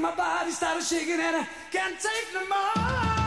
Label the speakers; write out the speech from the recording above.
Speaker 1: my body started shaking and I can't take no more.